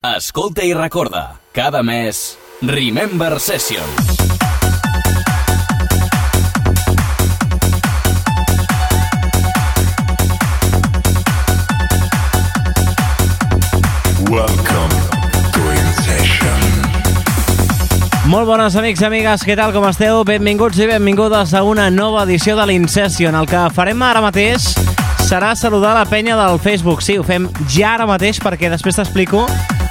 Escolta i recorda, cada mes, Remember Sessions. Welcome to In Session. Molt bones amics i amigues, què tal, com esteu? Benvinguts i benvingudes a una nova edició de l'Incession. El que farem ara mateix serà saludar la penya del Facebook. Sí, ho fem ja ara mateix perquè després t'explico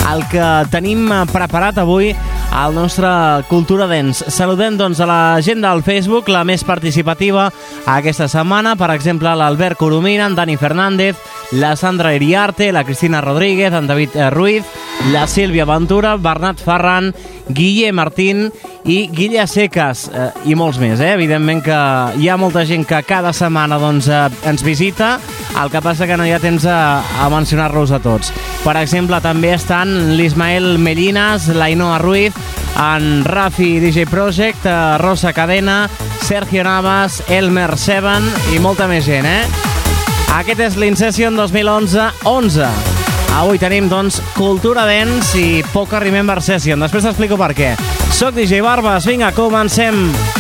el que tenim preparat avui al nostre Cultura Dents. Saludem doncs a la gent del Facebook, la més participativa aquesta setmana, per exemple l'Albert Coromina, en Dani Fernández, la Sandra Iriarte, la Cristina Rodríguez, en David eh, Ruiz, la Sílvia Ventura, Bernat Ferran, Guille Martín i Guilla Secas eh, i molts més, eh? evidentment que hi ha molta gent que cada setmana doncs, eh, ens visita, el que passa que no hi ha temps a, a mencionar-los a tots. Per exemple, també estan l'Ismael Mellinas, l'Ainoa Ruiz, en Rafi DJ Project, eh, Rosa Cadena, Sergio Navas, Elmer Seven i molta més gent, eh? Aquest és l'Incession 2011-11. Avui tenim, doncs, Cultura Dance i poca Remember Session. Després t'explico per què. Soc DJ Barbas, vinga, comencem. Welcome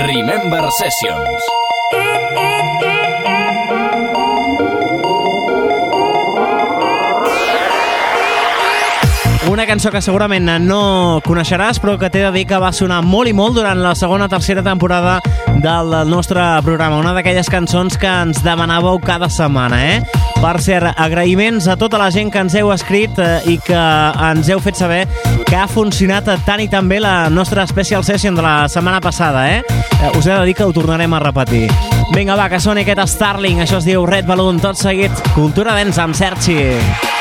Remember Sessions. Una cançó que segurament no coneixeràs, però que t'he de dir que va sonar molt i molt durant la segona tercera temporada del nostre programa. Una d'aquelles cançons que ens demanàveu cada setmana, eh? Per cert, agraïments a tota la gent que ens heu escrit eh, i que ens heu fet saber que ha funcionat tan i tan bé la nostra special session de la setmana passada, eh? eh us he de dir que ho tornarem a repetir. Vinga, va, que soni aquest Starling, això es diu Red Balloon, tot seguit, Cultura Dents amb Sergi. If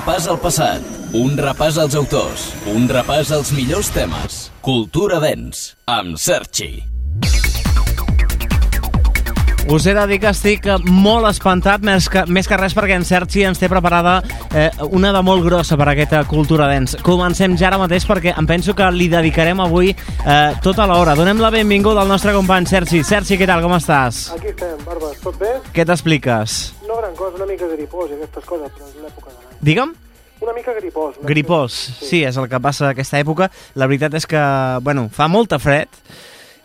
repàs al passat, un repàs als autors, un repàs als millors temes. Cultura Dens, amb Sergi. Us he de dir que estic molt espantat, més que, més que res perquè en Sergi ens té preparada eh, una de molt grossa per a aquesta cultura dens. Comencem ja ara mateix perquè em penso que li dedicarem avui eh, tota l'hora. Donem la benvinguda al nostre company Sergi. Sergi, què tal, com estàs? Aquí estem, Barbes, tot bé? Què t'expliques? No gran cosa, una mica gripós i aquestes coses, però és l'època de. Digue'm? Una mica gripós. Una Gripós, mica- sí, és el que passa aquesta època. La veritat és que, bueno, fa molta fred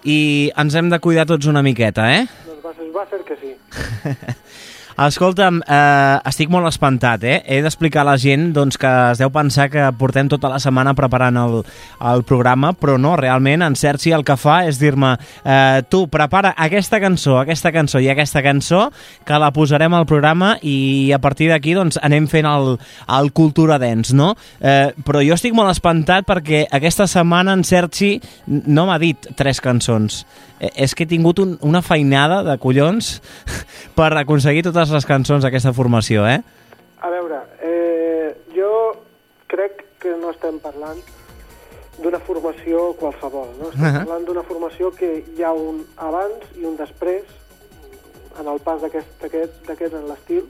i ens hem de cuidar tots una miqueta, eh? Doncs va, ser- va ser que sí. Escolta'm, eh, estic molt espantat, eh? He d'explicar a la gent doncs, que es deu pensar que portem tota la setmana preparant el, el programa, però no, realment, en Sergi el que fa és dir-me eh, tu, prepara aquesta cançó, aquesta cançó i aquesta cançó, que la posarem al programa i a partir d'aquí doncs, anem fent el, el Cultura Dance, no? Eh, però jo estic molt espantat perquè aquesta setmana en Sergi no m'ha dit tres cançons. Eh, és que he tingut un, una feinada de collons per aconseguir totes les cançons d'aquesta formació, eh? A veure, eh, jo crec que no estem parlant d'una formació qualsevol, no? Estem Ahà. parlant d'una formació que hi ha un abans i un després en el pas d'aquest en l'estil,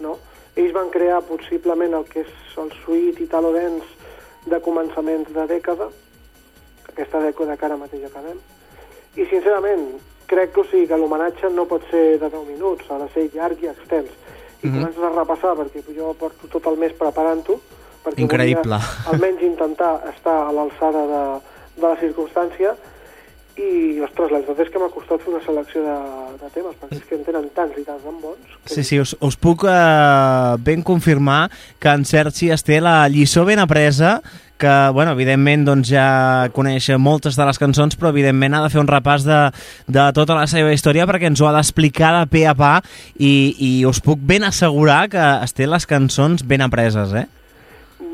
no? Ells van crear possiblement el que és el suite italo dance de començaments de dècada, aquesta dècada que ara mateix acabem, i sincerament crec que, o sigui, que l'homenatge no pot ser de 10 minuts, ha de ser llarg i extens. I Mhm. comences a repassar, perquè jo porto tot el mes preparant-ho, perquè Increïble. volia almenys intentar estar a l'alçada de, de la circumstància, i, ostres, la veritat és que m'ha costat fer una selecció de, de temes, perquè és que en tenen tants i tants tan bons. Que Sí, sí, us, us puc eh, ben confirmar que en Sergi es té la lliçó ben apresa, que, bueno, evidentment, doncs ja coneix moltes de les cançons, però evidentment ha de fer un repàs de, de tota la seva història perquè ens ho ha d'explicar de pe a pa i, i us puc ben assegurar que es té les cançons ben apreses, eh?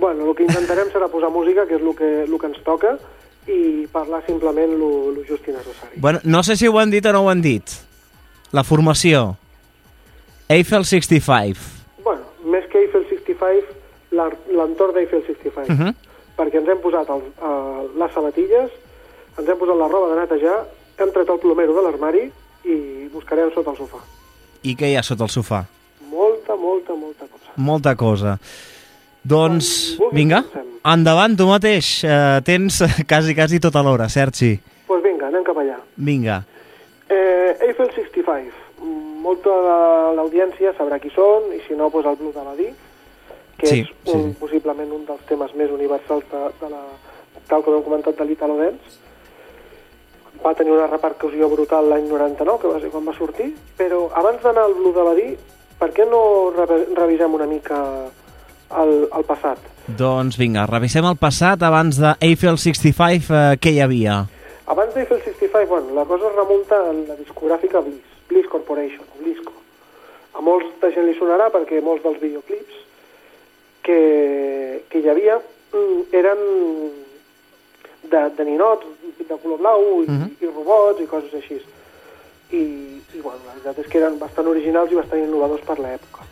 Bueno, el que intentarem serà posar música, que és el que, el que ens toca, i parlar simplement lo, lo just i necessari. Bueno, no sé si ho han dit o no ho han dit. La formació. Eiffel 65. Bueno, més que Eiffel 65, l'ar- l'entorn d'Eiffel 65. Uh -huh. Perquè ens hem posat el, uh, les sabatilles, ens hem posat la roba de netejar, hem tret el plomero de l'armari i buscarem sota el sofà. I què hi ha sota el sofà? Molta, molta, molta cosa. Molta cosa. Doncs, Quan vinga, endavant tu mateix. Eh, tens quasi, quasi tota l'hora, Sergi. Doncs pues vinga, anem cap allà. Vinga. Eh, Eiffel 65. Mm, Molta de l'audiència sabrà qui són, i si no, doncs el Blue Daladi, que Sí, és un, sí. possiblement un dels temes més universals de, de la, tal com hem comentat de l'Italo Dance. Va tenir una repercussió brutal l'any 99, que va ser quan va sortir, però abans d'anar al Blue Daladi, per què no re revisem una mica el, el passat? Doncs vinga, revisem el passat abans de Eiffel 65, eh, què hi havia? Abans d'Eiffel 65, bueno, la cosa es remunta a la discogràfica Bliss, Bliss Corporation, Blisco. A molts de gent li sonarà perquè molts dels videoclips que, que hi havia mm, eren de, de ninots, de color blau, i, Mhm. i robots i coses així. I, I, bueno, la veritat és que eren bastant originals i bastant innovadors per l'època.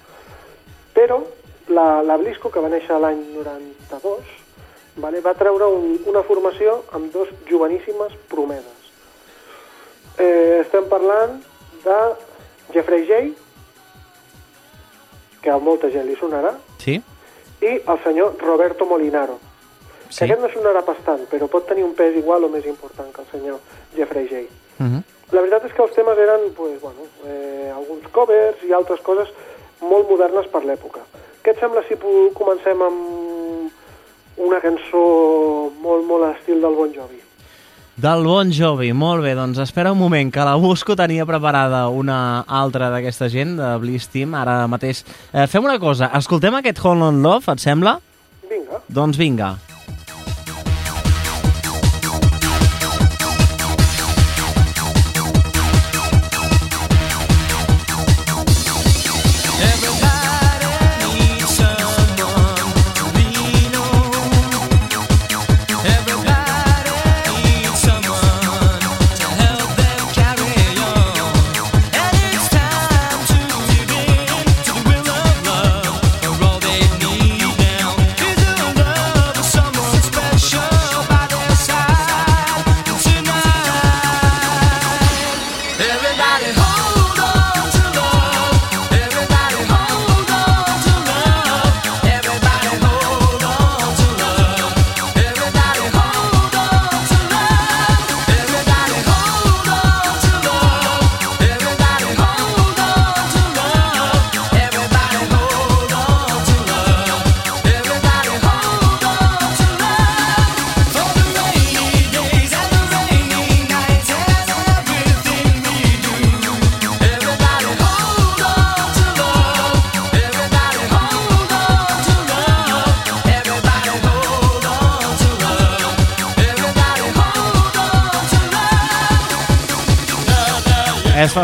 Però la, la Blisco, que va néixer l'any 92, vale, va treure un, una formació amb dos joveníssimes promeses. Eh, estem parlant de Jeffrey J, que a molta gent li sonarà, Sí? I el senyor Roberto Molinaro. Sí. Que aquest no sonarà bastant, però pot tenir un pes igual o més important que el senyor Jeffrey J. Uh -huh. La veritat és que els temes eren pues, bueno, eh, alguns covers i altres coses molt modernes per l'època. Què et sembla si comencem amb una cançó molt, molt a l'estil del Bon Jovi? Del Bon Jovi, molt bé, doncs espera un moment, que la busco, tenia preparada una altra d'aquesta gent, de Bliss Team, ara mateix. Eh, fem una cosa, escoltem aquest Hold on Love, et sembla? Vinga. Doncs vinga. All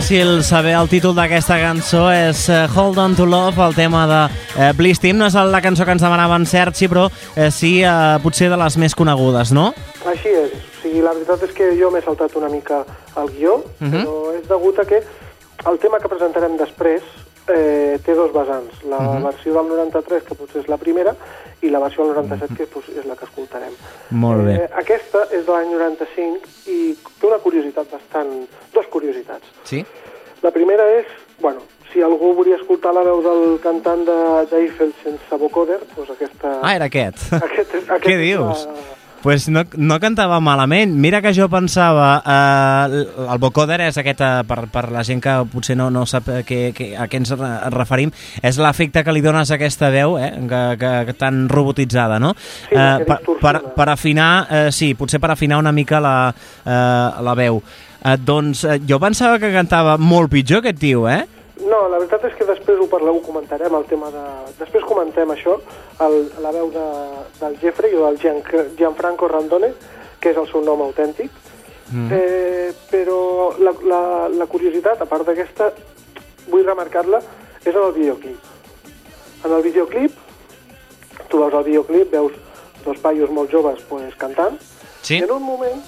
fàcil saber el títol d'aquesta cançó, és eh, Hold On To Love, el tema de eh, Bliss Team. No és la cançó que ens demanava en Sergi, però eh, sí, eh, potser de les més conegudes, no? Així és. O sigui, la veritat és que jo m'he saltat una mica el guió, Mhm. però és degut a que el tema que presentarem després eh, té dos vessants. La Mhm. versió del 93, que potser és la primera, i la versió del 97, que pues, és la que escoltarem. Molt bé. Eh, aquesta és de l'any 95 i té una curiositat bastant... Dos curiositats. Sí? La primera és, bueno, si algú volia escoltar la veu del cantant de- d'Eiffel sense vocoder, doncs aquesta... Ah, era aquest. aquest, aquest Què dius? La... pues no, no cantava malament. Mira que jo pensava... Eh, el vocoder és aquest, eh, per, per la gent que potser no, no sap que, que, a què ens re- referim, és l'efecte que li dones a aquesta veu, eh, que, que, que tan robotitzada, no? Sí, que per, per, per afinar, eh, sí, potser per afinar una mica la, eh, la veu. Eh, doncs eh, jo pensava que cantava molt pitjor aquest tio, eh? No, la veritat és que després ho parleu, ho comentarem, el tema de... Després comentem això, el, la veu de, del Jeffrey o del Gian, Gianfranco Randone, que és el seu nom autèntic. Mm. Eh, però la, la, la curiositat, a part d'aquesta, vull remarcar-la, és en el videoclip. En el videoclip, tu veus el videoclip, veus dos paios molt joves pues, cantant, Sí? i en un moment,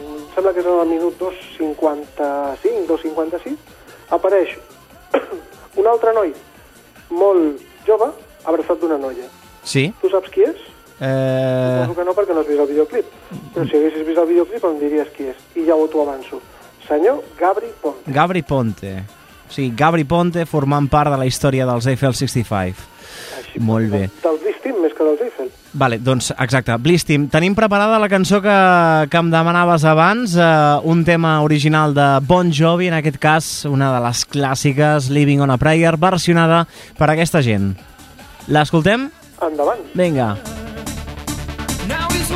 em sembla que és en el minut 2.55, 2.56, apareix un altre noi molt jove abraçat d'una noia. Sí? Tu saps qui és? Eh, Suposo que no perquè no has vist el videoclip. Però si haguessis vist el videoclip em diries qui és. I ja ho t'ho avanço. Senyor Gabri Ponte. Gabri Ponte. Sí, Gabri Ponte formant part de la història dels Eiffel 65. Així, Molt bé. Del Team més que del Eiffel. Vale, doncs exacte, Bliss Team. Tenim preparada la cançó que, que em demanaves abans, eh, un tema original de Bon Jovi, en aquest cas una de les clàssiques, Living on a Prayer, versionada per aquesta gent. L'escoltem? Endavant. Vinga. Now he's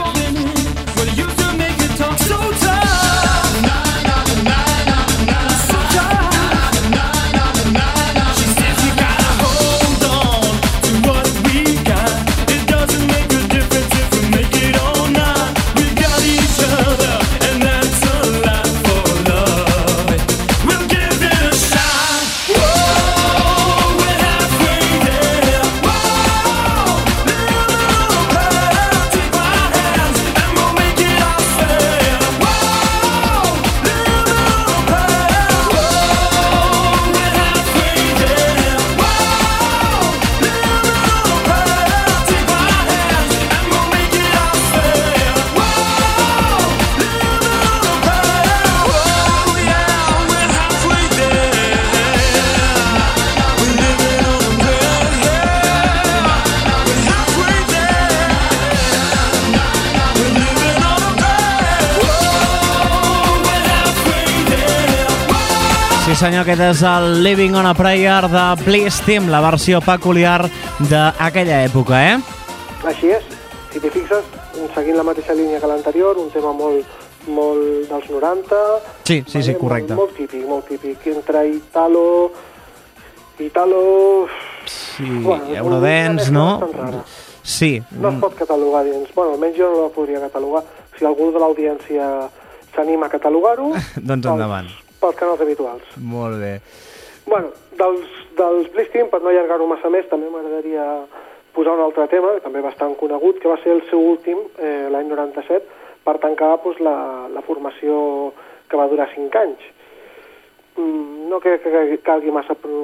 senyor, aquest és el Living on a Prayer de Bliss Team, la versió peculiar d'aquella època, eh? Així és. Si t'hi fixes, seguint la mateixa línia que l'anterior, un tema molt, molt dels 90... Sí, sí, sí, correcte. Molt, molt típic, molt típic. Entre Italo... Italo... Sí, Bueno, Eurodance, no? Sí, No es pot catalogar dins... Bueno, almenys jo no la podria catalogar. Si algú de l'audiència s'anima a catalogar-ho... Doncs endavant. Pels canals habituals. molt bé. Bueno, dels, dels Bliss Team, per no allargar-ho massa més, també m'agradaria posar un altre tema, també bastant conegut, que va ser el seu últim, eh, l'any 97, per tancar doncs, la, la formació que va durar 5 anys. Mm, no crec que calgui massa pre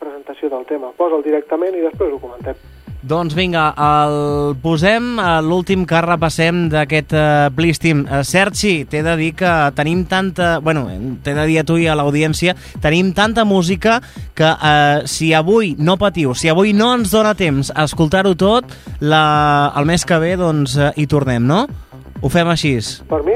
presentació del tema. Posa'l directament i després ho comentem. Doncs vinga, el posem a l'últim que repassem d'aquest uh. Uh, Sergi, t'he de dir que tenim tanta... Bueno, t'he de dir a tu i a l'audiència, tenim tanta música que uh, si avui no patiu, si avui no ens dona temps a escoltar-ho tot, la, el mes que ve doncs uh, hi tornem, no? Ho fem així. Per mi,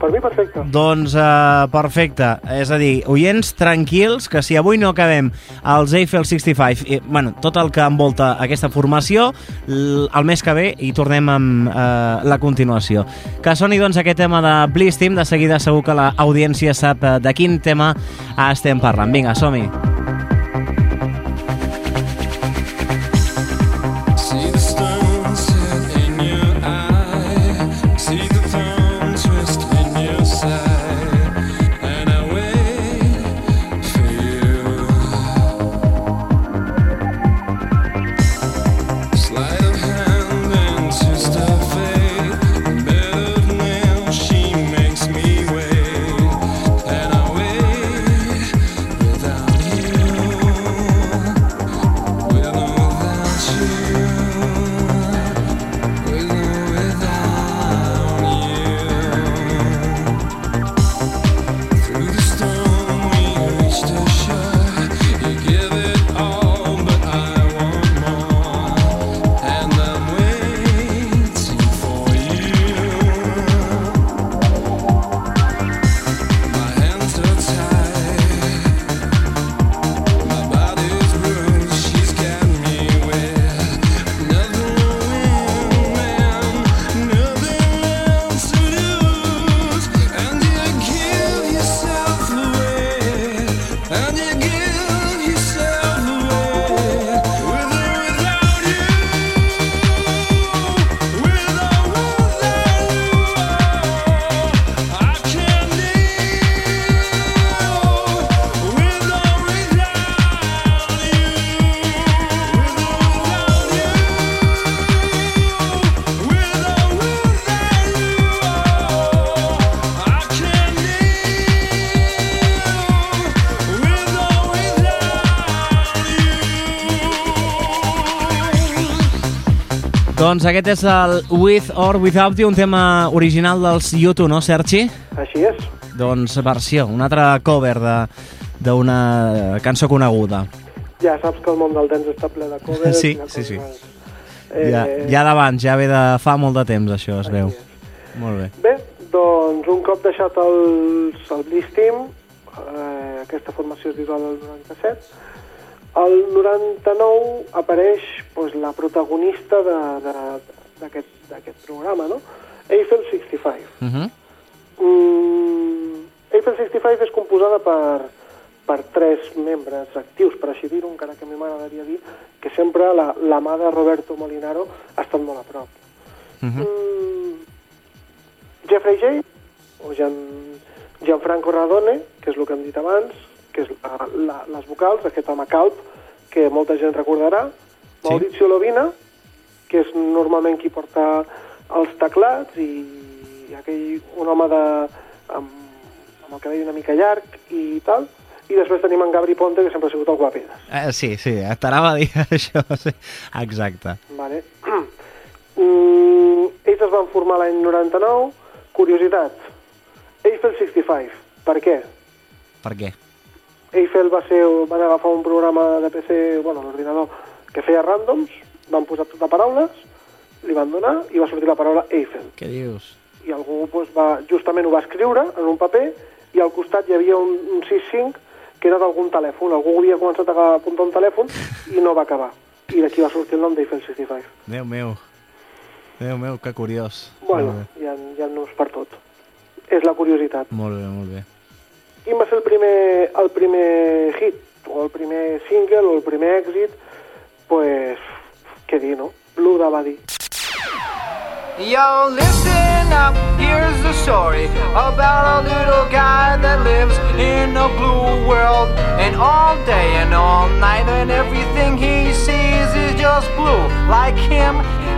per mi perfecte. Doncs uh, perfecte, és a dir, oients tranquils, que si avui no acabem els Eiffel 65, i, bueno, tot el que envolta aquesta formació, el mes que ve hi tornem amb uh, la continuació. Que soni doncs aquest tema de Bliss Team, de seguida segur que l'audiència sap uh, de quin tema estem parlant. Vinga, som-hi. Aquest és el With or Without You, un tema original dels YouTube, no, Sergi? Així és. Doncs versió, un altre cover de- d'una cançó coneguda. Ja saps que el món del dance està ple de covers. Sí, sí, sí. Eh, Ja, ja d'abans, ja ve de fa molt de temps, això, es veu. Molt bé. Bé, doncs un cop deixat el, el Bliss Team, eh, aquesta formació es visual del 97, el 99 apareix doncs, la protagonista d'aquest programa, no? Eiffel 65. Uh -huh. Mm, Eiffel 65 és composada per, per tres membres actius, per així dir-ho, encara que a mi m'agradaria dir que sempre la, la mà de Roberto Molinaro ha estat molt a prop. Uh -huh. Mm, Jeffrey J. o Gian, Gianfranco Radone, que és el que hem dit abans, que és la, la, les vocals, aquest home calp, que molta gent recordarà, Sí. Maurizio Lovina, que és normalment qui porta els teclats, i aquell, un home de, amb, amb el cabell una mica llarg i tal, i després tenim en Gabri Ponte, que sempre ha sigut el guapedes. Eh, sí, sí, t'anava a dir això, sí. Exacte. Vale. mm, ells es van formar l'any 99. Curiositat, Eiffel 65. Per què? Per què? Eiffel va ser, van agafar un programa de PC, bueno, l'ordinador, que feia randoms, van posar tot de paraules, li van donar i va sortir la paraula Eiffel. Què dius? I algú doncs, va, justament ho va escriure en un paper i al costat hi havia un, un 6-5 que era d'algun telèfon. Algú havia començat a apuntar un telèfon i no va acabar. I d'aquí va sortir el nom d'Eiffel 65. Déu meu. Déu meu, que curiós. Bueno, hi ha, hi ha noms per tot. És la curiositat. molt bé. Molt bé. Quin va ser el primer, el primer hit, o el primer single, o el primer èxit? Pues, què dir, no? Blue de Buddy. Yo, listen up, here's the story about a little guy that lives in a blue world. And all day and all night, and everything he sees is just blue. Like him,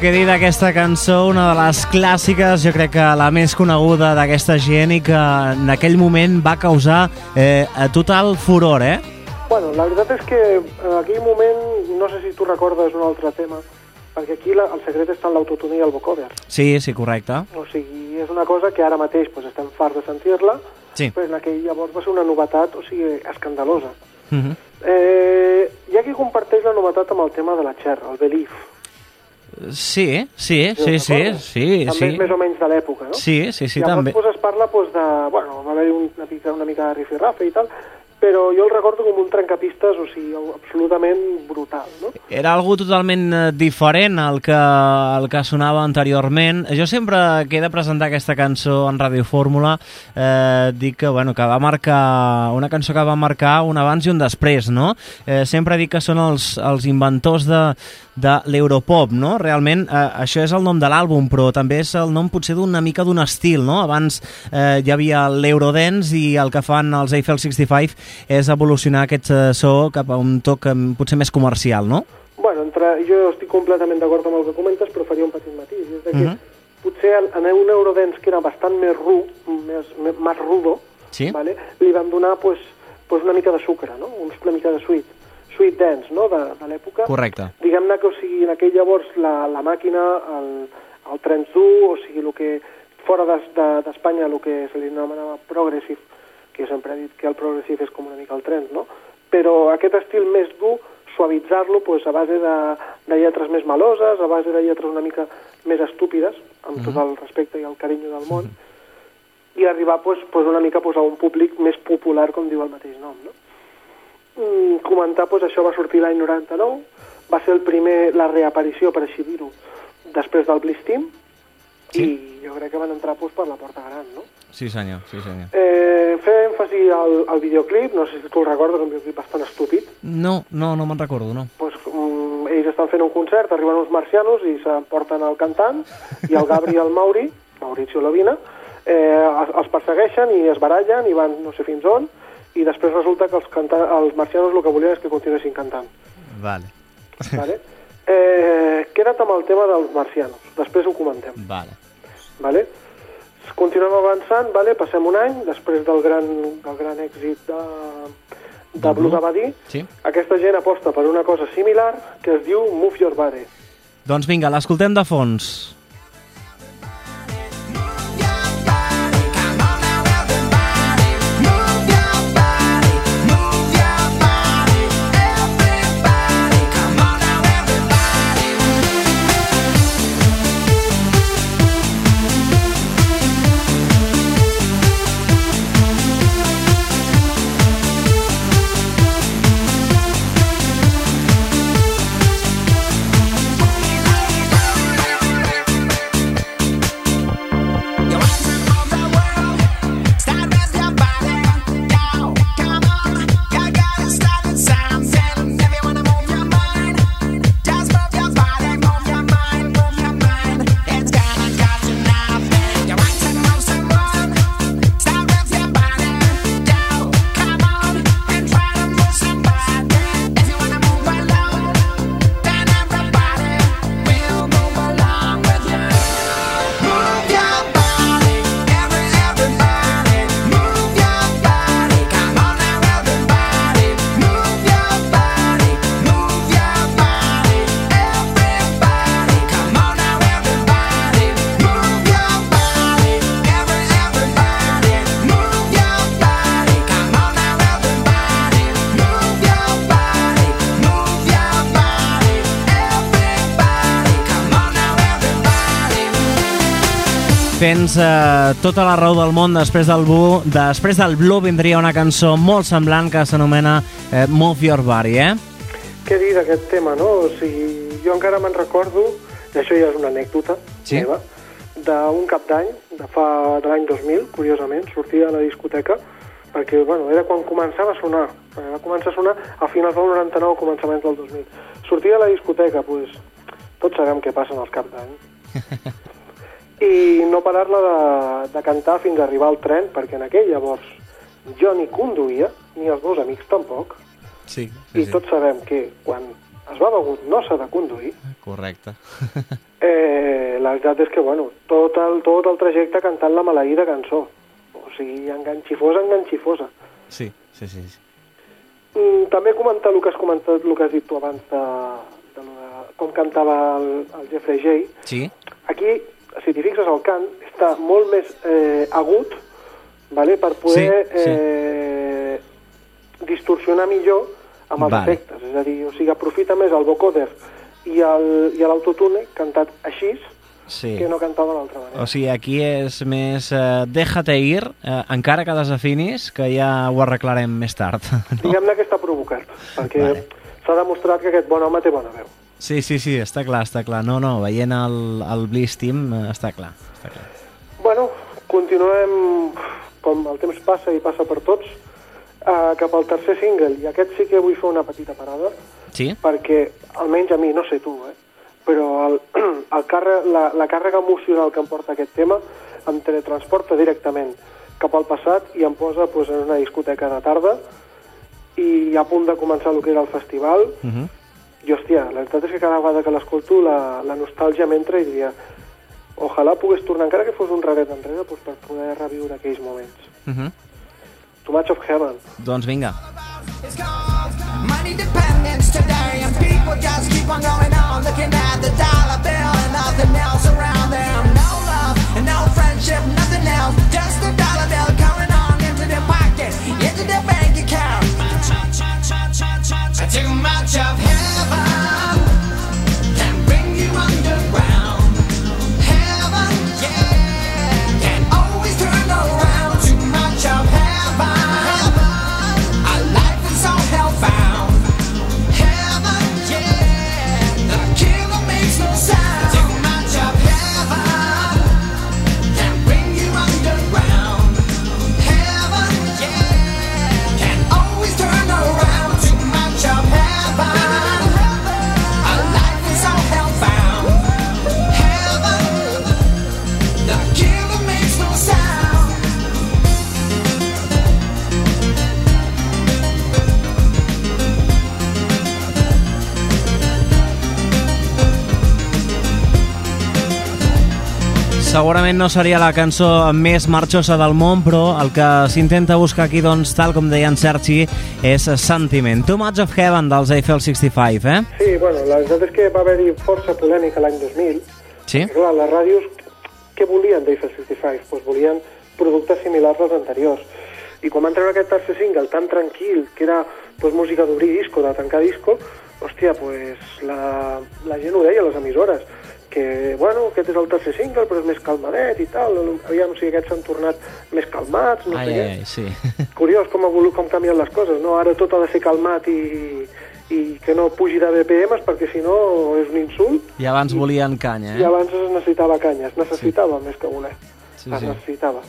què dir d'aquesta cançó, una de les clàssiques, jo crec que la més coneguda d'aquesta gent i que en aquell moment va causar eh, total furor, eh? Bueno, la veritat és que en aquell moment, no sé si tu recordes un altre tema, perquè aquí la, el secret està en l'autotune i el vocoder. Sí, sí, correcte. O sigui, és una cosa que ara mateix pues, estem farts de sentir-la, Sí. però en aquell llavors va ser una novetat, o sigui, escandalosa. Uh -huh. Eh, hi ha qui comparteix la novetat amb el tema de la Cher, el Belief. Sí, sí, sí, sí, sí, també sí. és més o menys de l'època, no? Sí, sí, sí, Llavors també. pues, es parla pues, de... Bueno, va haver una mica, una mica de rifirrafe i tal, però jo el recordo com un trencapistes, o sigui, absolutament brutal, no? era algo totalment eh, diferent al que, al que sonava anteriorment. Jo sempre que he de presentar aquesta cançó en Ràdio Fórmula eh, dic que, bueno, que va marcar una cançó que va marcar un abans i un després, no? Eh, sempre dic que són els, els inventors de, de l'Europop, no? Realment, eh, això és el nom de l'àlbum, però també és el nom potser d'una mica d'un estil, no? Abans eh, hi havia l'Eurodance i el que fan els Eiffel 65 és evolucionar aquest eh, so cap a un toc eh, potser més comercial, no? Bueno, entre, jo estic completament d'acord amb el que comentes, però faria un petit matís. És que Mhm. potser en en un Eurodance que era bastant més ru, més, més, més rudo, Sí. vale? li vam donar pues, pues una mica de sucre, no? Una mica de sweet, sweet dance no? de, de l'època. Correcte. Diguem-ne que, o sigui, en aquell llavors la, la màquina, el, el trens dur, o sigui, el que fora d'Es- de- d'Espanya de, el que se li anomenava progressive, que jo sempre he dit que el progressive és com una mica el trens, no? Però aquest estil més dur, suavitzar-lo pues, a base de, de lletres més meloses, a base de lletres una mica més estúpides, amb tot el respecte i el carinyo del món, i arribar pues, pues, una mica pues, a un públic més popular, com diu el mateix nom. No? Mm, comentar, pues, això va sortir l'any 99, va ser el primer, la reaparició, per així dir-ho, després del Bliss Team, Sí. i jo crec que van entrar pues, per la porta gran, no? Sí, senyor, sí, senyor. Eh, fer èmfasi al, al videoclip, no sé si tu el recordes, un videoclip bastant estúpid, No, no, no me'n recordo, no. pues, um, ells estan fent un concert, arriben uns marcianos i s'emporten el cantant, i el Gabri i el Mauri, Mauricio Lovina, eh, els persegueixen i es barallen i van no sé fins on, i després resulta que els, canta els marcianos el que volien és que continuessin cantant. Vale, Vale? Eh, queda't amb el tema dels marcianos, després ho comentem. vale. Vale? Continuem avançant, vale? passem un any, després del gran, del gran èxit de, de Blues Abadí, Sí. aquesta gent aposta per una cosa similar que es diu Move Your Body. Doncs vinga, l'escoltem de fons. Tens eh, tota la raó del món després del Blue. Després del Blue vindria una cançó molt semblant que s'anomena eh, Move Your Body, eh? Què dir d'aquest tema, no? O sigui, jo encara me'n recordo, i això ja és una anècdota Sí. meva, d'un cap d'any, de fa de l'any 2000, curiosament, sortia a la discoteca, perquè, bueno, era quan començava a sonar, eh, va començar a sonar a finals del 99, començaments del 2000. Sortia a la discoteca, doncs, tots sabem què passa en els cap d'any. I no parar-la de, de cantar fins a arribar al tren, perquè en aquell llavors jo ni conduïa, ni els meus amics tampoc, Sí, i tots sabem que quan es va begut no s'ha de conduir, Correcte. eh, la veritat és que, bueno, tot el, tot el trajecte cantant la maleïda cançó. O sigui, enganxifosa, enganxifosa. Sí, sí, sí. sí. Mm, també comentar el que has comentat, el que has dit tu abans de, de, de com cantava el, el Jeffrey J. Sí? Aquí, si t'hi fixes, el cant està molt més eh, agut vale, per poder Sí, sí. eh, distorsionar millor amb els Vale. efectes. És a dir, o sigui, aprofita més el vocoder i l'autotune cantat així Sí. que no cantat de l'altra manera. O sigui, aquí és més eh, déjate ir, eh, encara que desafinis, que ja ho arreglarem més tard. No? Diguem-ne que està provocat, perquè Vale. s'ha demostrat que aquest bon home té bona veu. Sí, sí, sí, està clar, està clar. No, no, veient el, el Bliss Team eh, està clar, està clar. Bueno, continuem, com el temps passa i passa per tots, eh, cap al tercer single, i aquest sí que vull fer una petita parada, Sí? perquè almenys a mi, no sé tu, eh, però el, el càrrec, la, la càrrega emocional que em porta aquest tema em teletransporta directament cap al passat i em posa pues, en una discoteca de tarda i a punt de començar el que era el festival Uh -huh. I hòstia, la veritat és que cada vegada que l'escolto la, la nostàlgia m'entra i diria ojalà pogués tornar, encara que fos un raret enrere, pues, per poder reviure aquells moments. Uh -huh. Too much of heaven. Doncs vinga. It's called money dependence took much of heaven. Segurament no seria la cançó més marxosa del món, però el que s'intenta buscar aquí, doncs, tal com deia en Sergi, és Sentiment. Too Much of Heaven dels Eiffel 65, eh? Sí, bueno, la veritat és que va haver-hi força polèmica l'any 2000. Sí? I, clar, les ràdios, què volien d'Eiffel 65? Pues volien productes similars als anteriors. I quan van treure aquest tercer single tan tranquil, que era pues, música d'obrir disco, de tancar disco, hòstia, pues, la, la gent ho deia les emissores, que, bueno, aquest és el tercer single, però és més calmadet i tal, aviam si aquests s'han tornat més calmats, no ai, sé ai, què. sí. Curiós com, evolu com canvien les coses, no? Ara tot ha de ser calmat i, i que no pugi de BPMs perquè si no és un insult I abans volien canya, i eh? abans es necessitava canya, es necessitava sí. més que voler, Sí, es sí. necessitava.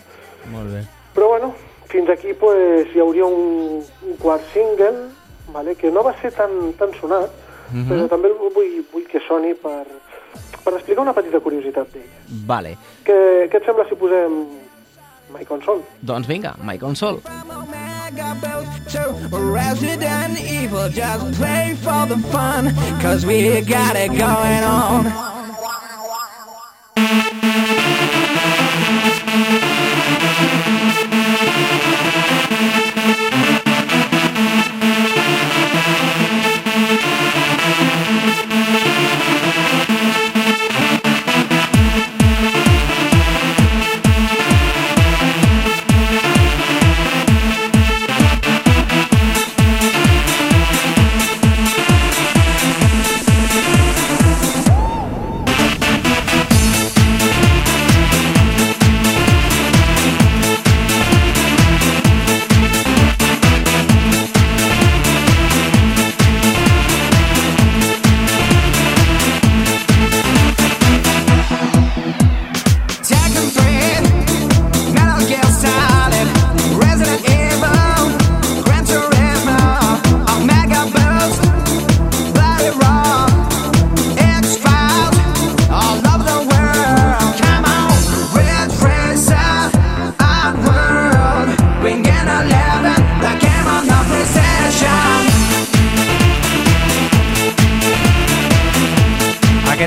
Molt bé. Però bueno, fins aquí pues, hi hauria un, un quart single vale, que no va ser tan, tan sonat, Mhm. però també vull, vull que soni per, per explicar una petita curiositat d'ell. Vale. Què, què et sembla si posem My Console? Doncs vinga, My Console. Resident Evil. Just play for the fun, cause we got it going on.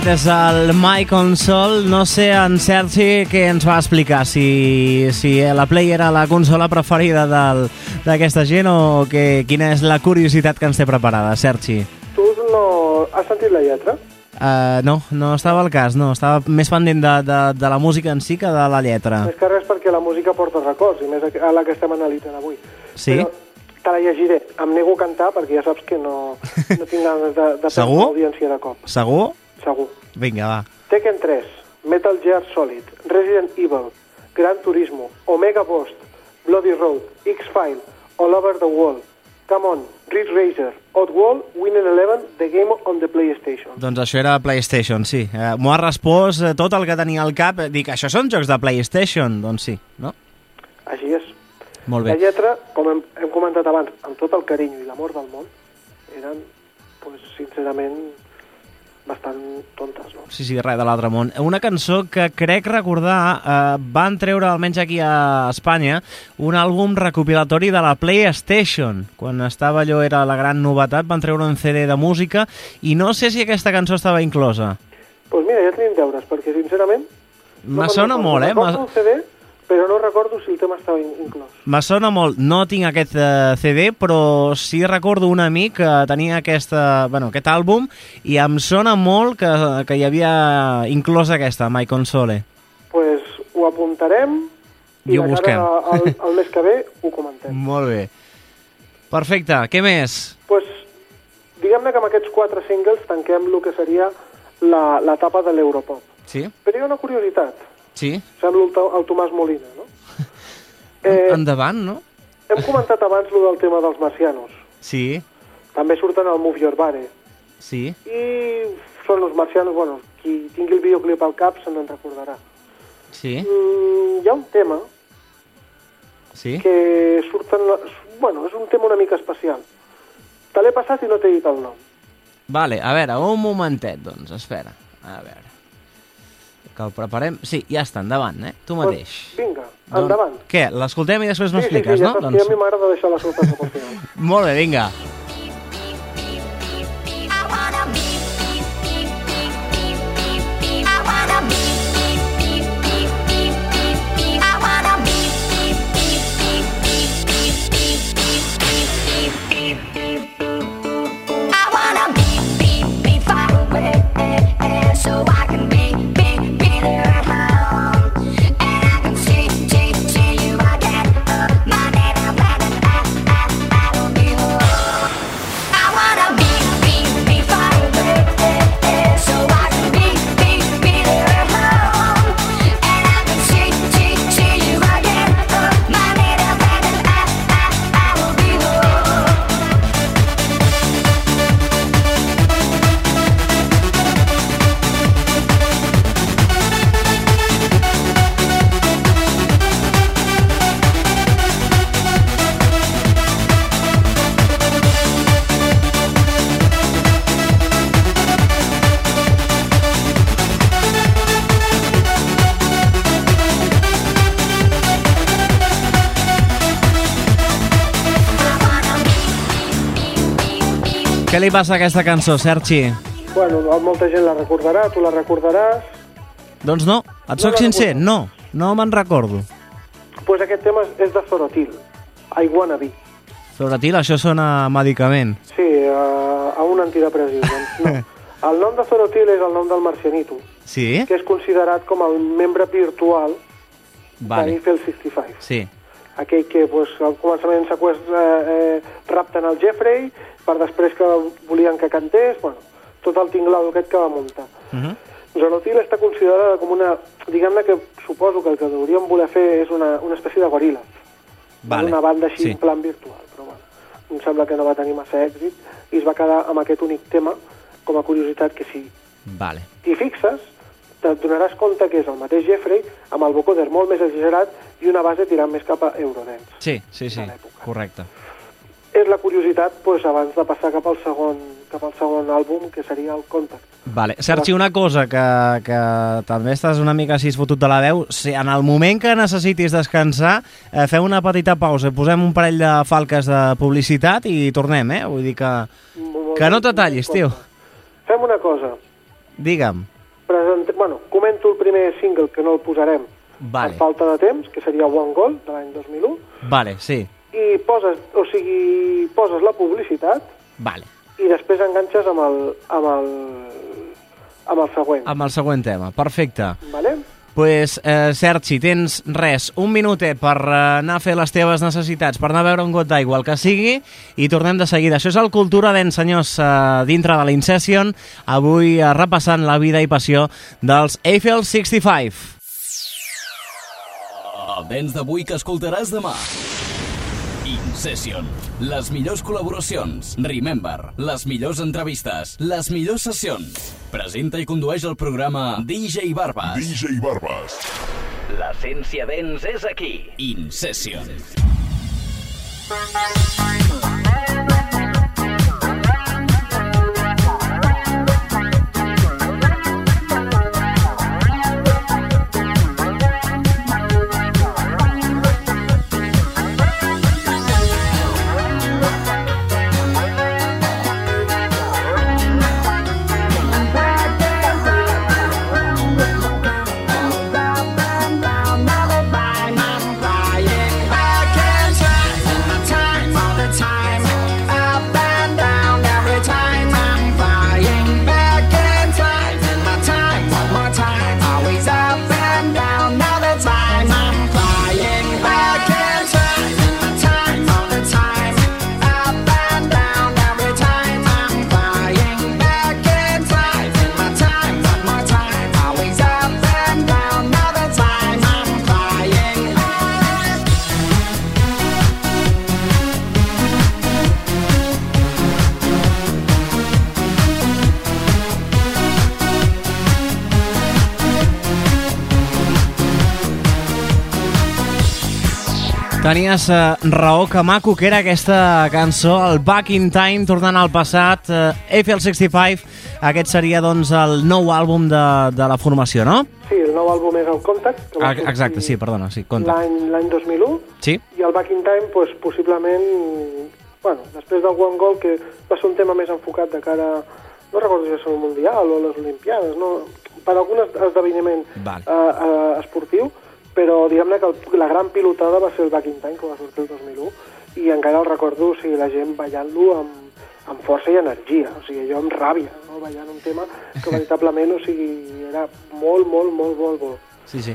Aquest és el My Console. No sé, en Sergi, què ens va explicar? Si, si la Play era la consola preferida del- d'aquesta gent o que, quina és la curiositat que ens té preparada, Sergi? Tu no... Has sentit la lletra? Uh, no, no estava al cas, no. Estava més pendent de, de, de la música en si que de la lletra. Més que res perquè la música porta records, i més a la que estem analitzant avui. Sí? Però te la llegiré. Em nego a cantar perquè ja saps que no, no tinc ganes de, de perdre l'audiència de cop. Segur? Segur. Vinga, va. Tekken 3, Metal Gear Solid, Resident Evil, Gran Turismo, Omega Boost, Bloody Road, X-File, All Over the World. Come on, Ridge Racer, Oddworld, Winning Eleven, The Game on the PlayStation. Doncs això era PlayStation, sí. Eh, M'ho ha respost eh, tot el que tenia al cap. Dic, això són jocs de PlayStation? Doncs sí, no? Així és. Molt La bé. lletra, com hem, hem comentat abans, amb tot el carinyo i l'amor del món, eren, pues, sincerament, bastant tontes, no? Sí, sí, res de l'altre món. Una cançó que crec recordar eh, van treure, almenys aquí a Espanya, un àlbum recopilatori de la PlayStation. Quan estava allò era la gran novetat, van treure un CD de música i no sé si aquesta cançó estava inclosa. Doncs pues mira, ja tenim deures, perquè sincerament... Me me'n sona molt, eh? Me- CD, però no recordo si el tema estava in- inclòs. Me sona molt, no tinc aquest eh, CD, però sí recordo un amic que tenia aquesta, bueno, aquest àlbum i em sona molt que, que hi havia inclòs aquesta, My Console. pues ho apuntarem I i, ho de cara busquem. al, al mes que ve ho comentem. Molt bé. Perfecte, què més? pues, diguem-ne que amb aquests quatre singles tanquem el que seria la- l'etapa de l'Europop. Sí? Però hi ha una curiositat. Sí? Sembla el, el Tomàs Molina, no? Eh, Endavant, no? hem comentat abans lo del tema dels marcianos. Sí, També surten al Move Your Body. sí. I són els marcianos, bueno, qui tingui el videoclip al cap se n'en recordarà. Sí, Mm, hi ha un tema sí. que surten... Bueno, és un tema una mica especial. Te l'he passat i no t'he dit el nom. Vale, a veure, un momentet, doncs, espera. A veure. Que el preparem... Sí, ja està, endavant, eh? Tu mateix. Pues, vinga, endavant. Doncs, què, l'escoltem i després sí, sí, m'expliques, sí, ja no? saps que a mi m'agrada deixar la sorpresa pel final. Molt bé, vinga. I Què li passa a aquesta cançó, Sergi? Bueno, molta gent la recordarà, tu la recordaràs. Doncs no, et No soc la sincer, no, no me'n recordo. pues aquest tema és de Zorotil, I Wanna Be. Floratil, això sona a medicament. Sí, a, a un antidepressiu. Doncs no. El nom de Zorotil és el nom del marcianito, Sí? que és considerat com el membre virtual Vale. d'Eiffel 65. Sí. Aquell que pues, al començament eh, eh, rapten el Jeffrey, per després que volien que cantés, bueno, tot el tinglado aquest que va muntar. Uh -huh. Zorotil està considerada com una... Diguem-ne que suposo que el que hauríem voler fer és una, una espècie de goril·la. Vale. Una banda així Sí. en plan virtual, però bueno, em sembla que no va tenir massa èxit i es va quedar amb aquest únic tema com a curiositat que si Vale. t'hi fixes et donaràs compte que és el mateix Jeffrey amb el vocoder molt més exagerat i una base tirant més cap a Eurodance. Sí, sí, sí, correcte. És la curiositat doncs, abans de passar cap al segon, cap al segon àlbum, que seria el Contact. Vale. Sergi, una cosa que, que també estàs una mica així fotut de la veu, si en el moment que necessitis descansar, eh, feu una petita pausa, posem un parell de falques de publicitat i tornem, eh? Vull dir que... Que no t'atallis, molt tio. Fem una cosa. Digue'm. Present... Bueno, comento el primer single que no el posarem Vale. per falta de temps, que seria One Goal, de l'any 2001, Vale, sí. i poses, o sigui, poses la publicitat Vale. i després enganxes amb el, amb el, amb el següent. Amb el següent tema. Perfecte. Vale? Pues, eh, Sergi, tens res, un minutet per eh, anar a fer les teves necessitats, per anar a beure un got d'aigua, el que sigui, i tornem de seguida. Això és el Cultura Dents, senyors, eh, dintre de l'Incession, avui eh, repassant la vida i passió dels Eiffel 65. El dents d'avui que escoltaràs demà. InSession. Les millors col·laboracions. Remember. Les millors entrevistes. Les millors sessions. Presenta i condueix el programa DJ Barbas. DJ Barbas. L'essència dents és aquí. InSession. Always Tenies eh, raó que maco que era aquesta cançó, el Back in Time, tornant al passat, eh, FL65, aquest seria doncs el nou àlbum de, de la formació, no? Sí, el nou àlbum és el Contact, que Ah, Exacte, sí, perdona, sí, compte. l'any l'any 2001, Sí? i el Back in Time, pues, possiblement, bueno, després del One Goal, que va ser un tema més enfocat de cara, no recordo si va ser el Mundial o les Olimpiades, no? per algun es- esdeveniment Vale. eh, eh, esportiu, però diguem-ne que el, la gran pilotada va ser el Back in Time, que va sortir el 2001, i encara el recordo, o sigui, la gent ballant-lo amb, amb força i energia, o sigui, jo amb ràbia, no? ballant un tema que veritablement, o sigui, era molt, molt, molt, molt bo. Sí, sí.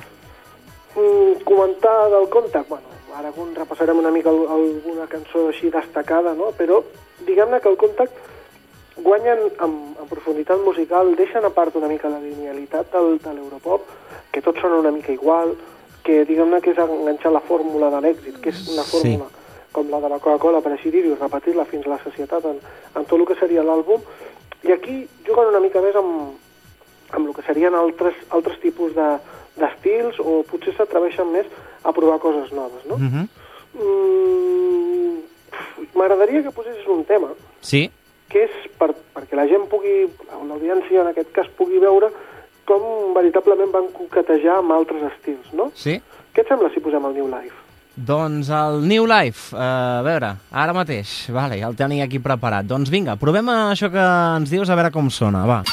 Mm, comentar del Contact, bueno, ara repassarem una mica al- alguna cançó així destacada, no? però diguem-ne que el Contact guanyen en, en profunditat musical, deixen a part una mica la linealitat del, de l'Europop, que tots són una mica igual, que diguem-ne que és enganxar la fórmula de l'èxit, que és una Sí. fórmula com la de la Coca-Cola, per així dir-ho, repetir-la fins a la societat en, en tot el que seria l'àlbum, i aquí juguen una mica més amb, amb el que serien altres, altres tipus de d'estils o potser s'atreveixen més a provar coses noves, no? Mhm. Mm, pf, M'agradaria que posessis un tema Sí? que és per, perquè la gent pugui, l'audiència en aquest cas pugui veure com veritablement van coquetejar amb altres estils, no? Sí? Què et sembla si posem el New Life? Doncs el New Life, eh, a veure, ara mateix, vale, el tenia aquí preparat. Doncs vinga, provem això que ens dius a veure com sona, va.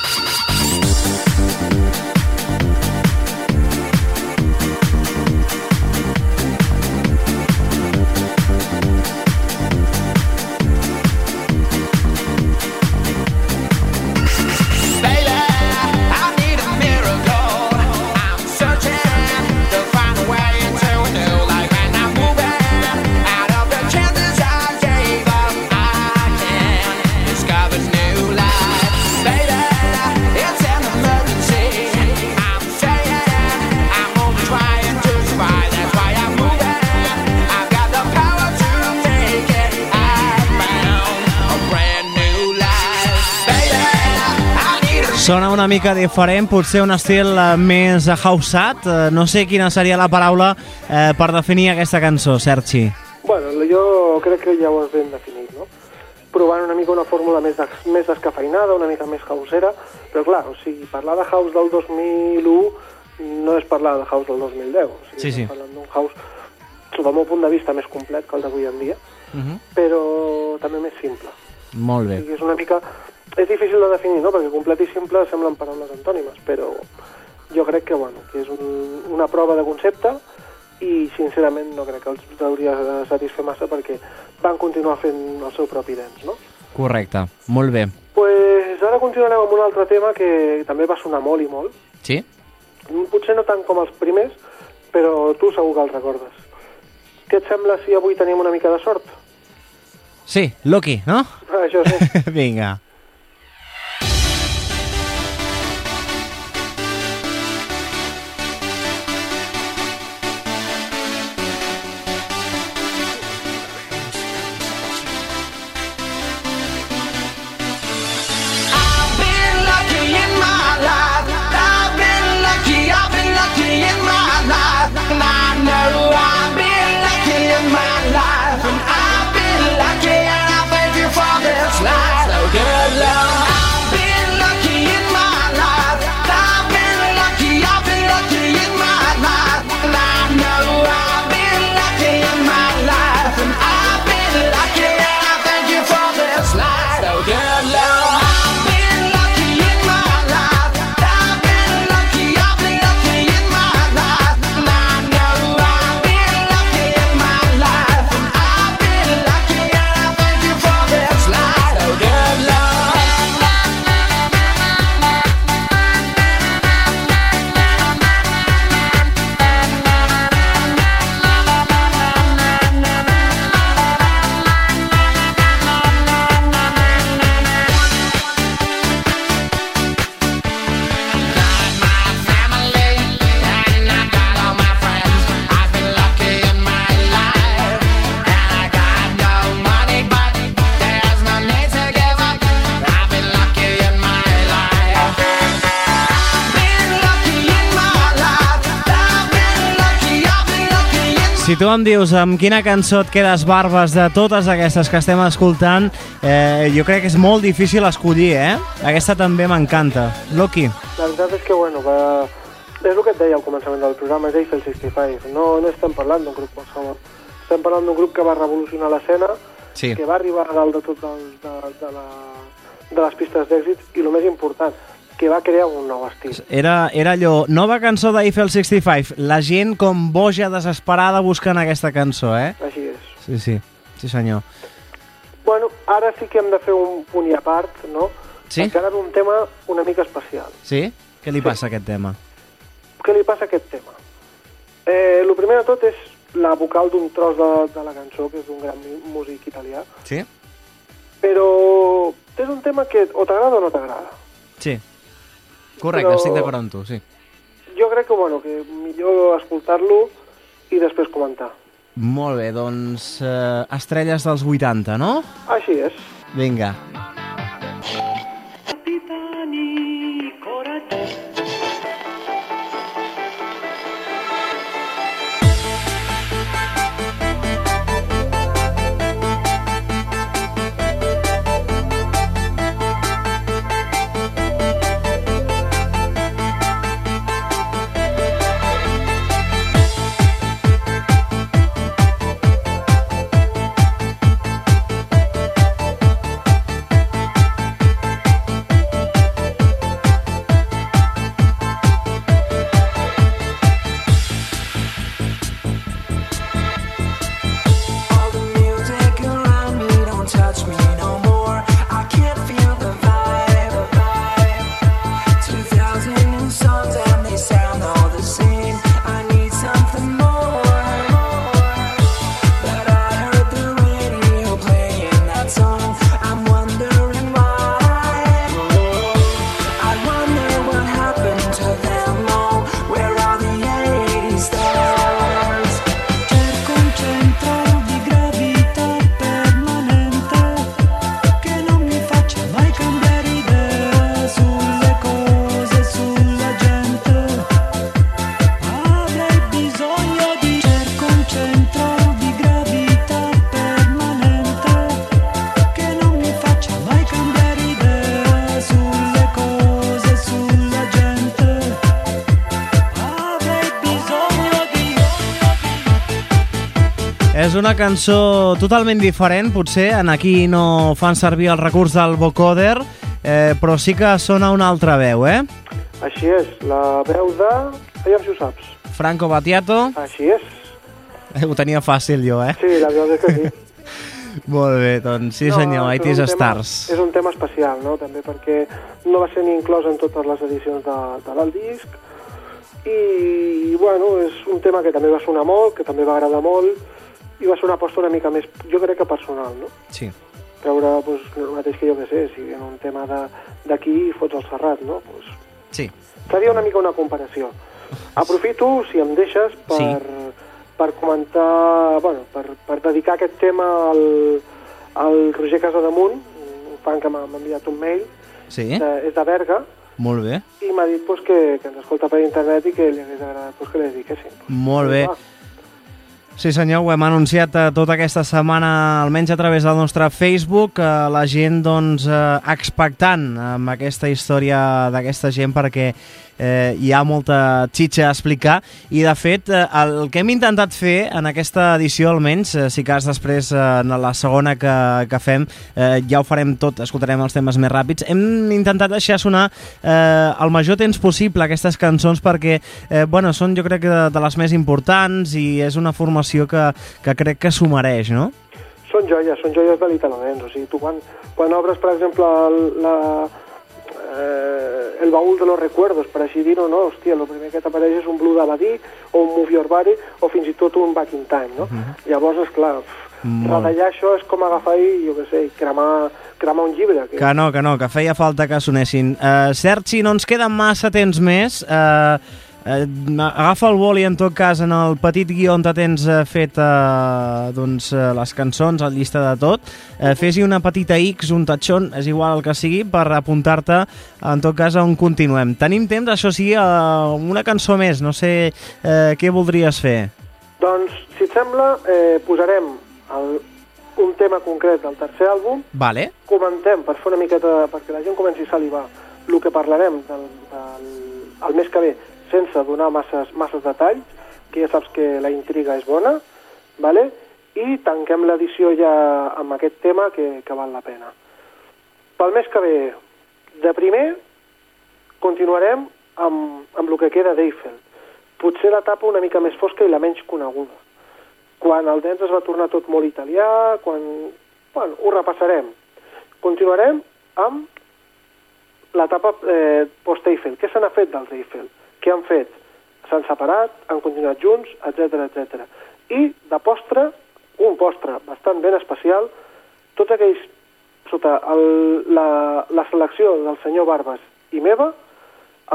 Sona una mica diferent, potser un estil eh, més houseat. Eh, no sé quina seria la paraula eh, per definir aquesta cançó, Sergi. Bueno, jo crec que ja ho has ben definit, no? Provant una mica una fórmula més, des, més descafeinada, una mica més hausera, però clar, o sigui, parlar de house del 2001 no és parlar de house del 2010, o sigui, Sí, sí. parlant d'un house, sota el meu punt de vista, més complet que el d'avui en dia, Uh -huh. però també més simple. Molt O bé. sigui, és una mica... És difícil de definir, no?, perquè complet i simple semblen paraules antònimes, però jo crec que, bueno, que és un, una prova de concepte i, sincerament, no crec que els hauria de satisfer massa perquè van continuar fent el seu propi dents, no? Correcte, molt bé. pues ara continuarem amb un altre tema que també va sonar molt i molt. Sí? Potser no tant com els primers, però tu segur que els recordes. Què et sembla si avui tenim una mica de sort? Sí, Loki, no? Això sí. Vinga. Si tu em dius amb quina cançó et quedes barbes de totes aquestes que estem escoltant, eh, jo crec que és molt difícil escollir, eh? Aquesta també m'encanta. Loki, La veritat és que, bueno, va... és el que et deia al començament del programa, és Eiffel 65. No, no estem parlant d'un grup qualsevol. Estem parlant d'un grup que va revolucionar l'escena, Sí. que va arribar a dalt de tot el, de, de, la, de les pistes d'èxit i, el més important, que va crear un nou estil. era, era allò, nova cançó d'Eiffel 65, la gent com boja desesperada buscant aquesta cançó, eh? Així és. Sí, sí, sí senyor. Bueno, ara sí que hem de fer un punt i a part, no? Sí? Perquè ara un tema una mica especial. Sí? Què li passa a aquest tema? Què li passa a aquest tema? Eh, el primer de tot és la vocal d'un tros de, de la cançó, que és d'un gran músic italià, Sí? però és un tema que o t'agrada o no t'agrada. Sí. Correcte, Però- estic d'acord amb tu, sí. Jo crec que, bueno, que millor escoltar-lo i després comentar. Molt bé, doncs eh, estrelles dels 80, no? Així és. Vinga. Una cançó totalment diferent, potser. En aquí no fan servir el recurs del vocoder, eh, però sí que sona una altra veu, eh? Així és. La veu de... Aviam si ho saps. Franco Battiato. Així és. Eh, Ho tenia fàcil jo, eh? Sí, la veritat és que sí. Molt bé, doncs sí senyor, és IT un tema- Stars. És un tema especial, no?, també, perquè no va ser ni inclòs en totes les edicions de, de del disc i, bueno, és un tema que també va sonar molt, que també va agradar molt i va ser una aposta una mica més, jo crec que personal, no? Sí. Treure, doncs, el mateix que jo que sé, si en un tema de- d'aquí fots el Serrat, no? Pues, Sí. seria una mica una comparació. Aprofito, si em deixes, per, Sí. per comentar, bueno, per, per dedicar aquest tema al, al Roger Casademunt, un fan que m'ha enviat un mail, Sí? de, és de Berga, Molt bé. i m'ha dit pues, que, que ens escolta per internet i que li hagués agradat pues, que li dediquéssim. Molt bé. Va. Sí senyor, ho hem anunciat eh, tota aquesta setmana, almenys a través del nostre Facebook, eh, la gent doncs eh, expectant amb aquesta història d'aquesta gent perquè eh, hi ha molta xitxa a explicar i de fet eh, el que hem intentat fer en aquesta edició almenys, eh, si cas després eh, en la segona que, que fem eh, ja ho farem tot, escoltarem els temes més ràpids, hem intentat deixar sonar eh, el major temps possible aquestes cançons perquè eh, bueno, són jo crec que de, de les més importants i és una formació que, que crec que s'ho mereix, no? Són joies, són joies de l'Italo Dance. O sigui, tu quan, quan obres, per exemple, la, eh, el baúl de los recuerdos, per així dir-ho, no? Hòstia, el primer que t'apareix és un Blue d'Abadí o un Move Your Body o fins i tot un Back in Time, no? Llavors, esclar, Molt. retallar això és com agafar i, jo què sé, cremar, cremar un llibre. Que... Que no, que no, que feia falta que sonessin. Uh, Sergi, no ens queda massa temps més. Uh, uh, agafa el boli, en tot cas, en el petit guió on te tens uh, fet uh, doncs, uh, les cançons, el llista de tot. Uh, Fes-hi una petita X, un tatxon, és igual el que sigui, per apuntar-te, en tot cas, on continuem. Tenim temps, això sí, uh, una cançó més. No sé uh, què voldries fer. Doncs, si et sembla, eh, posarem el, un tema concret del tercer àlbum, Vale. comentem per fer una miqueta, perquè la gent comenci a salivar el que parlarem del, del, el mes que ve sense donar masses, masses detalls, que ja saps que la intriga és bona, vale? i tanquem l'edició ja amb aquest tema que, que val la pena. Pel mes que ve, de primer, continuarem amb, amb el que queda d'Eiffel. Potser l'etapa una mica més fosca i la menys coneguda. Quan el dents es va tornar tot molt italià, quan... Bueno, ho repassarem. Continuarem amb l'etapa eh, post-Eiffel. Què se n'ha fet dels Eiffel? Què han fet? S'han separat, han continuat junts, etc etc. I de postre, un postre bastant ben especial, tots aquells, sota el, la, la selecció del senyor Barbas i meva,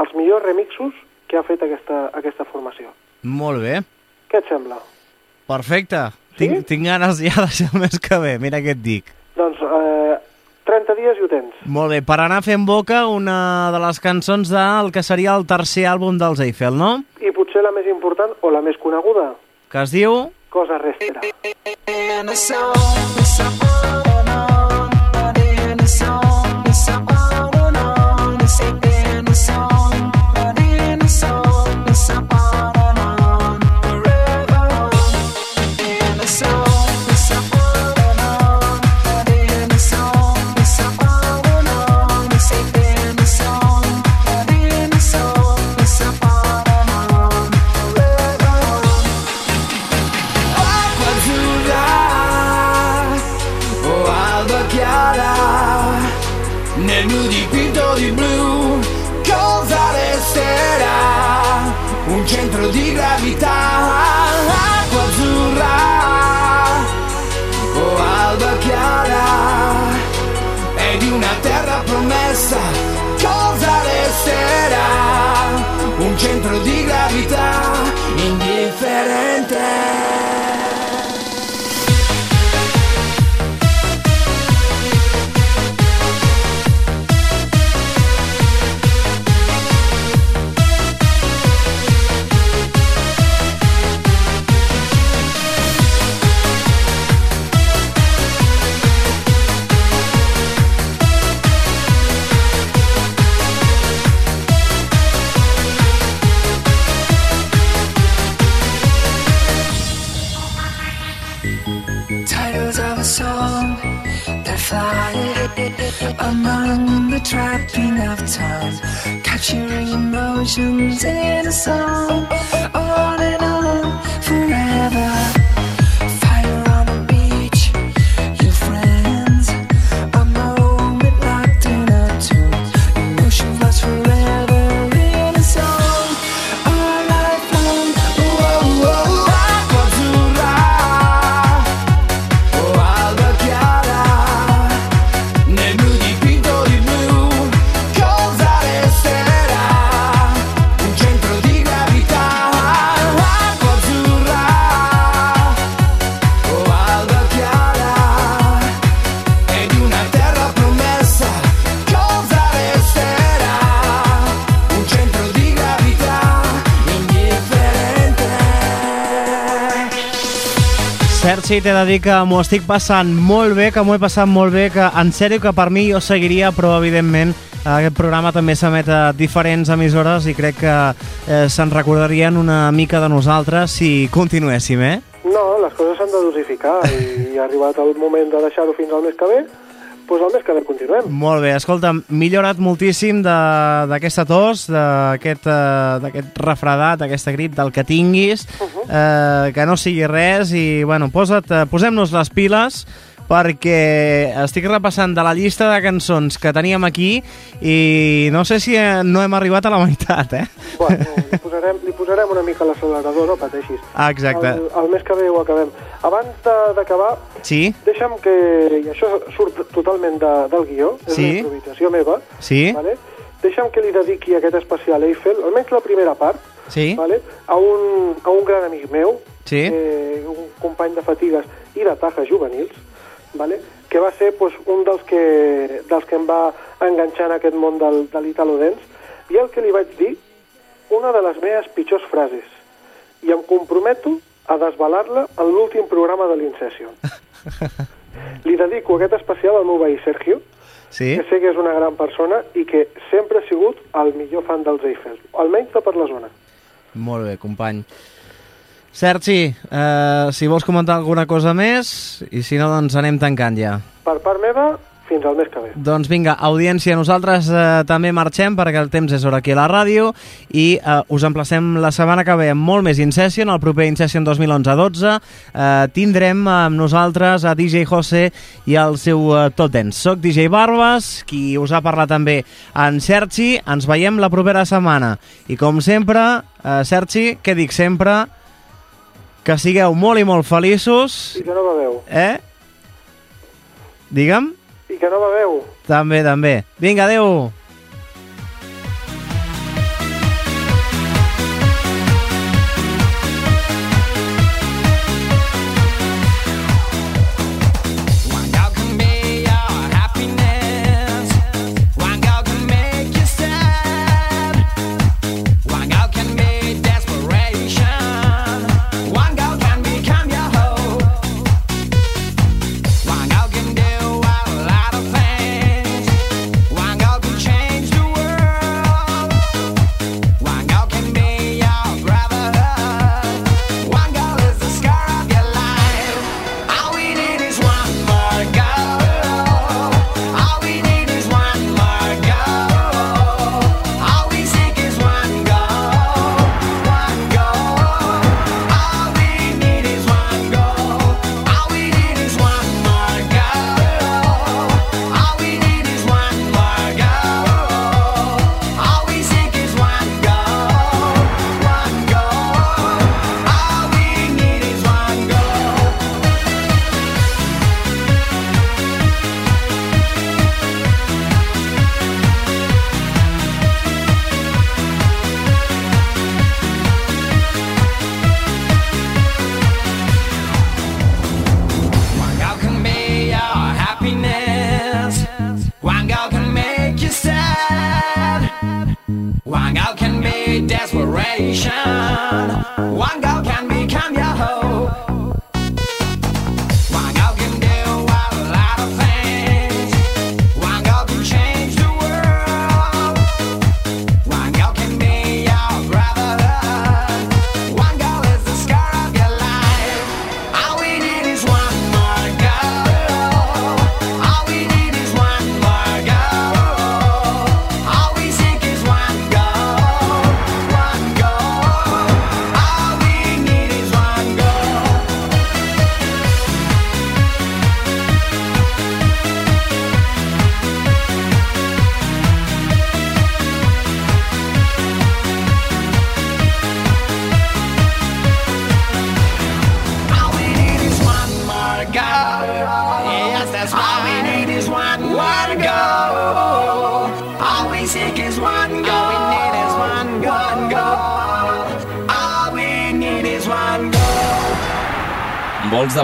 els millors remixos que ha fet aquesta, aquesta formació. Molt bé. Què et sembla? Perfecte. Tinc, tinc ganes ja de ser el mes que ve, mira què et dic. Doncs eh, 30 dies i ho tens. Molt bé, per anar fent boca una de les cançons del que seria el tercer àlbum dels Eiffel, no? I potser la més important o la més coneguda, Que es diu... Cosa Restera. Acqua Sergi, t'he de dir que m'ho estic passant molt bé, que m'ho he passat molt bé, que en sèrio que per mi jo seguiria, però evidentment aquest programa també s'emet a diferents emissores i crec que eh, se'n recordarien una mica de nosaltres si continuéssim, eh? No, les coses s'han de dosificar i ha arribat el moment de deixar-ho fins al mes que ve, doncs el mes que ve continuem. Molt bé, escolta, millorat moltíssim d'aquesta tos, d'aquest eh, d'aquest refredat, d'aquesta grip, del que tinguis, eh, que no sigui res i, bueno, posa't, eh, posem-nos les piles perquè estic repassant de la llista de cançons que teníem aquí i no sé si eh, no hem arribat a la meitat, eh? Bueno, li posarem, li posarem una mica l'accelerador, no pateixis. Ah, exacte. El, el mes que ve ho acabem. Abans de- d'acabar, Sí? deixa'm que... I això surt totalment de, del guió, és Sí. una improvisació meva, Sí? vale? deixa'm que li dediqui aquest especial Eiffel, almenys la primera part, Sí? vale? a, un, a un gran amic meu, Sí? eh, un company de fatigues i de tajes juvenils, vale? que va ser pues, un dels que, dels que em va enganxar en aquest món del, de l'Italo Dance, i el que li vaig dir, una de les meves pitjors frases, i em comprometo a desvelar-la en l'últim programa de l'Incession. Li dedico aquest especial al meu veí Sergio, Sí? que sé que és una gran persona i que sempre ha sigut el millor fan dels Eiffel, almenys de per la zona. Molt bé, company. Sergi, eh, si vols comentar alguna cosa més, i si no, doncs anem tancant ja. Per part meva, fins al mes que ve. Doncs vinga, audiència, nosaltres eh, també marxem perquè el temps és hora aquí a la ràdio i eh, us emplacem la setmana que ve amb molt més Incession, el proper Incession 2011-12. Eh, tindrem amb nosaltres a DJ José i el seu eh, Tot Dance. Soc DJ Barbas, qui us ha parlat també en Sergi. Ens veiem la propera setmana. I com sempre, eh, Sergi, què dic sempre? Que sigueu molt i molt feliços. I que no beveu. Eh? Digue'm? I que no beveu. També, també. Vinga, adeu.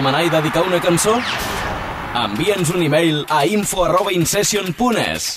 Demanar i dedicar una cançó? Envia'ns un e-mail a info arroba incession.es.